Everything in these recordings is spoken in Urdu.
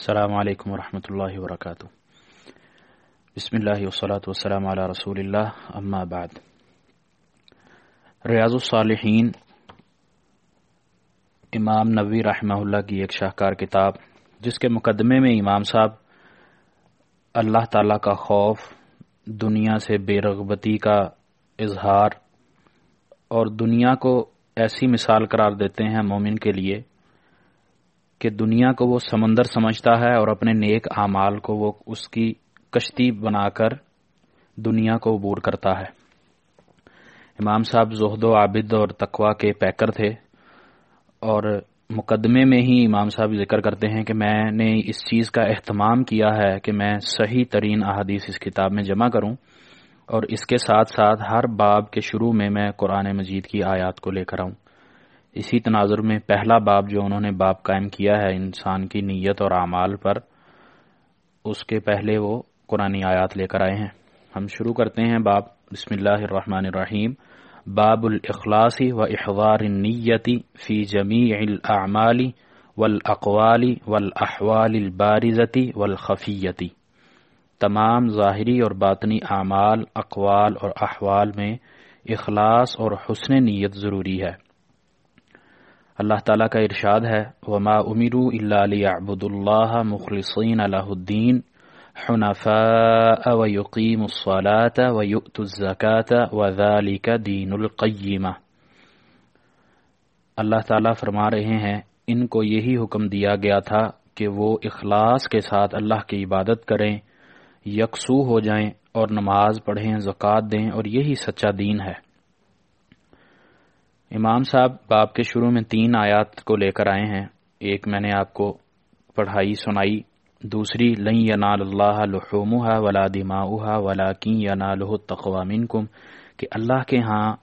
السلام علیکم ورحمۃ اللہ وبرکاتہ بسم اللہ وسلاۃ والسلام علی رسول اللہ اما بعد. ریاض الصالحین امام نبی رحمہ اللہ کی ایک شاہکار کتاب، جس کے مقدمے میں امام صاحب اللہ تعالی کا خوف، دنیا سے بے رغبتی کا اظہار اور دنیا کو ایسی مثال قرار دیتے ہیں مومن کے لیے کہ دنیا کو وہ سمندر سمجھتا ہے اور اپنے نیک اعمال کو وہ اس کی کشتی بنا کر دنیا کو عبور کرتا ہے۔ امام صاحب زہد و عابد اور تقوا کے پیکر تھے اور مقدمے میں ہی امام صاحب ذکر کرتے ہیں کہ میں نے اس چیز کا اہتمام کیا ہے کہ میں صحیح ترین احادیث اس کتاب میں جمع کروں اور اس کے ساتھ ساتھ ہر باب کے شروع میں میں قرآن مجید کی آیات کو لے کر آؤں۔ اسی تناظر میں پہلا باب جو انہوں نے باب قائم کیا ہے انسان کی نیت اور اعمال پر، اس کے پہلے وہ قرآن آیات لے کر آئے ہیں۔ ہم شروع کرتے ہیں باب بسم اللہ الرحمن الرحیم۔ باب الاخلاصی و احوار نیتی فی جمیع الاعمال والاقوال والاحوال البارزتی والخفیتی تمام ظاہری اور باطنی اعمال، اقوال اور احوال میں اخلاص اور حسن نیت ضروری ہے۔ اللہ تعالیٰ کا ارشاد ہے، وما امرو اللہ علی ابود اللہ مخلصین اللہ الدین حنفاء و الصلاة و یؤت الزکاة و دین القیمہ اللہ تعالیٰ فرما رہے ہیں، ان کو یہی حکم دیا گیا تھا کہ وہ اخلاص کے ساتھ اللہ کی عبادت کریں، یکسو ہو جائیں اور نماز پڑھیں، زکوٰۃ دیں اور یہی سچا دین ہے۔ امام صاحب باپ کے شروع میں تین آیات کو لے کر آئے ہیں۔ ایک میں نے آپ کو پڑھائی، سنائی۔ دوسری، لن ینال اللہ لحومها ولا دماؤها ولكن يناله التقوى منكم کہ اللہ کے ہاں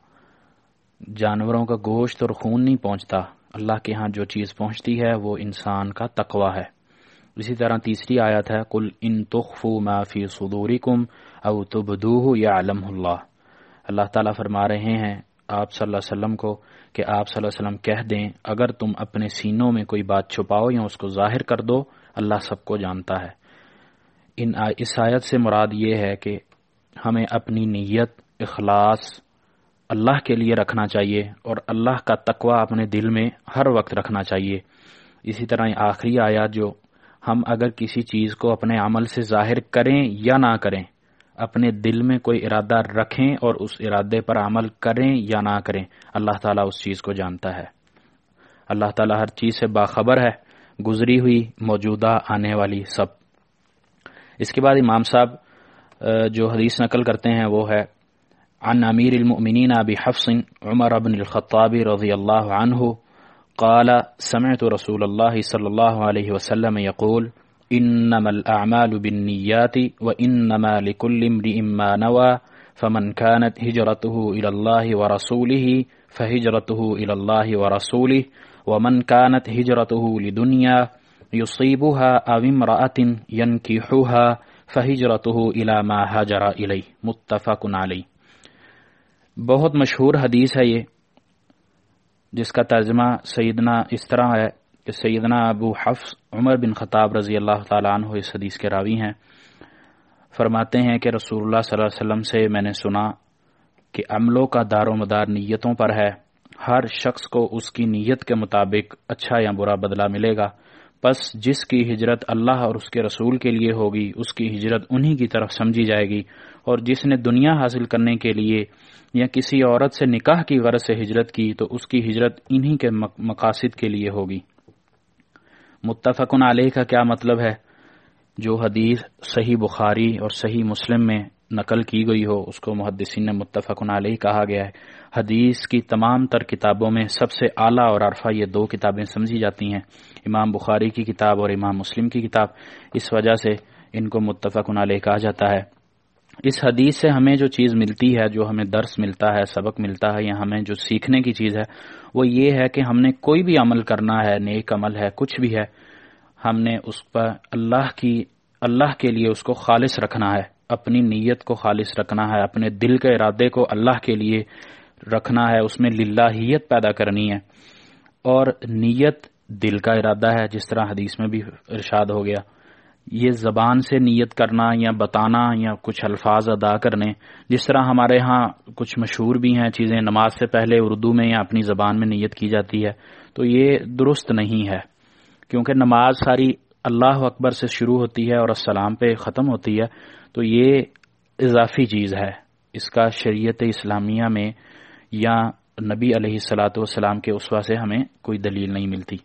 جانوروں کا گوشت اور خون نہیں پہنچتا۔ اللہ کے ہاں جو چیز پہنچتی ہے، وہ انسان کا تقوی ہے۔ اسی طرح تیسری آیت ہے کل ان تخفوا ما فی صدورکم او تبدوه يعلمه اللہ۔ اللہ تعالیٰ فرما رہے ہیں آپ صلی اللہ علیہ وسلم کو کہ آپ صلی اللہ علیہ وسلم کہہ دیں، اگر تم اپنے سینوں میں کوئی بات چھپاؤ یا اس کو ظاہر کر دو، اللہ سب کو جانتا ہے۔ ان اس آیت سے مراد یہ ہے کہ ہمیں اپنی نیت، اخلاص اللہ کے لیے رکھنا چاہیے اور اللہ کا تقوی اپنے دل میں ہر وقت رکھنا چاہیے۔ اسی طرح آخری آیات جو ہم اگر کسی چیز کو اپنے عمل سے ظاہر کریں یا نہ کریں اپنے دل میں کوئی ارادہ رکھیں اور اس ارادے پر عمل کریں یا نہ کریں، اللہ تعالیٰ اس چیز کو جانتا ہے۔ اللہ تعالیٰ ہر چیز سے باخبر ہے، گزری ہوئی موجودہ آنے والی سب۔ اس کے بعد امام صاحب جو حدیث نقل کرتے ہیں، وہ ہے، عن امیر المؤمنین ابی حفص عمر بن الخطاب رضی اللہ عنہ قال، سمعت رسول اللہ صلی اللہ علیہ وسلم يقول انما الاعمال بالنيات وانما لكل امرئ ما نوى، فمن كانت هجرته الى الله ورسوله فهجرته الى الله ورسوله، ومن كانت هجرته لدنيا يصيبها او امراه ينكحها فهجرته الى ما هاجر اليه متفق عليه. بہت مشہور حدیث ہے یہ، جس کا ترجمہ سیدنا اس طرح ہے کہ سیدنا ابو حفظ عمر بن خطاب رضی اللہ تعالیٰ عنہ اس حدیث کے راوی ہیں۔ فرماتے ہیں کہ رسول اللہ صلی اللہ علیہ وسلم سے میں نے سنا کہ عملوں کا دار و مدار نیتوں پر ہے۔ ہر شخص کو اس کی نیت کے مطابق اچھا یا برا بدلہ ملے گا۔ پس جس کی ہجرت اللہ اور اس کے رسول کے لیے ہوگی، اس کی ہجرت انہی کی طرف سمجھی جائے گی۔ اور جس نے دنیا حاصل کرنے کے لیے یا کسی عورت سے نکاح کی غرض سے ہجرت کی، تو اس کی ہجرت انہی کے مقاصد کے لیے ہوگی۔ متفقن علیہ کا کیا مطلب ہے؟ جو حدیث صحیح بخاری اور صحیح مسلم میں نقل کی گئی ہو، اس کو محدثین نے متفقن علیہ کہا گیا ہے۔ حدیث کی تمام تر کتابوں میں سب سے اعلیٰ اور عرفہ یہ دو کتابیں سمجھی جاتی ہیں۔ امام بخاری کی کتاب اور امام مسلم کی کتاب۔ اس وجہ سے ان کو متفقن علیہ کہا جاتا ہے۔ اس حدیث سے ہمیں جو چیز ملتی ہے، جو ہمیں درس ملتا ہے، سبق ملتا ہے یا ہمیں جو سیکھنے کی چیز ہے، وہ یہ ہے کہ ہم نے کوئی بھی عمل کرنا ہے، نیک عمل ہے، کچھ بھی ہے، ہم نے اس پر اللہ کی، اللہ کے لیے اس کو خالص رکھنا ہے، اپنی نیت کو خالص رکھنا ہے، اپنے دل کے ارادے کو اللہ کے لیے رکھنا ہے، اس میں للہیت پیدا کرنی ہے۔ اور نیت دل کا ارادہ ہے، جس طرح حدیث میں بھی ارشاد ہو گیا۔ یہ زبان سے نیت کرنا یا بتانا یا کچھ الفاظ ادا کرنے، جس طرح ہمارے ہاں کچھ مشہور بھی ہیں چیزیں نماز سے پہلے اردو میں یا اپنی زبان میں نیت کی جاتی ہے، تو یہ درست نہیں ہے۔ کیونکہ نماز ساری اللہ اکبر سے شروع ہوتی ہے اور السلام پہ ختم ہوتی ہے، تو یہ اضافی چیز ہے۔ اس کا شریعت اسلامیہ میں یا نبی علیہ السلاۃ والسلام کے اسوا سے ہمیں کوئی دلیل نہیں ملتی۔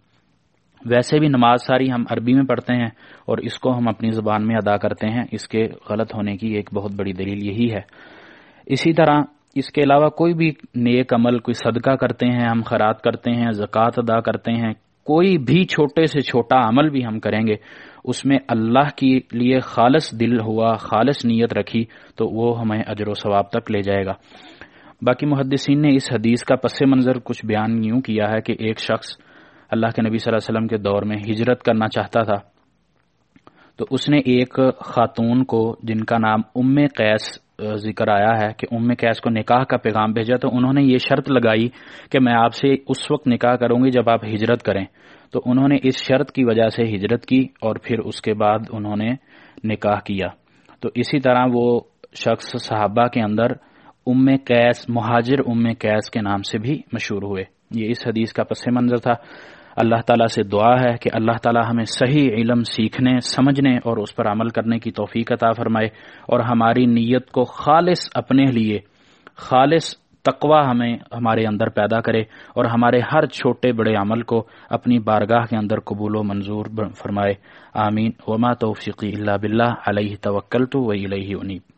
ویسے بھی نماز ساری ہم عربی میں پڑھتے ہیں اور اس کو ہم اپنی زبان میں ادا کرتے ہیں، اس کے غلط ہونے کی ایک بہت بڑی دلیل یہی ہے۔ اسی طرح اس کے علاوہ کوئی بھی نیک عمل، کوئی صدقہ کرتے ہیں، ہم خیرات کرتے ہیں، زکوٰۃ ادا کرتے ہیں، کوئی بھی چھوٹے سے چھوٹا عمل بھی ہم کریں گے، اس میں اللہ کے لیے خالص دل ہوا، خالص نیت رکھی تو وہ ہمیں اجر و ثواب تک لے جائے گا۔ باقی محدثین نے اس حدیث کا پس منظر کچھ بیان یوں کیا ہے کہ ایک شخص اللہ کے نبی صلی اللہ علیہ وسلم کے دور میں ہجرت کرنا چاہتا تھا۔ تو اس نے ایک خاتون کو جن کا نام ام قیس ذکر آیا ہے کہ ام قیس کو نکاح کا پیغام بھیجا، تو انہوں نے یہ شرط لگائی کہ میں آپ سے اس وقت نکاح کروں گی جب آپ ہجرت کریں۔ تو انہوں نے اس شرط کی وجہ سے ہجرت کی اور پھر اس کے بعد انہوں نے نکاح کیا۔ تو اسی طرح وہ شخص صحابہ کے اندر ام قیس، مہاجر ام قیس کے نام سے بھی مشہور ہوئے۔ یہ اس حدیث کا پس منظر تھا۔ اللہ تعالیٰ سے دعا ہے کہ اللہ تعالیٰ ہمیں صحیح علم سیکھنے، سمجھنے اور اس پر عمل کرنے کی توفیق عطا فرمائے اور ہماری نیت کو خالص اپنے لیے، خالص تقوا ہمیں ہمارے اندر پیدا کرے اور ہمارے ہر چھوٹے بڑے عمل کو اپنی بارگاہ کے اندر قبول و منظور فرمائے۔ آمین۔ وما توفیقی اللہ بلّہ علیہ توکل تو وہی انیب۔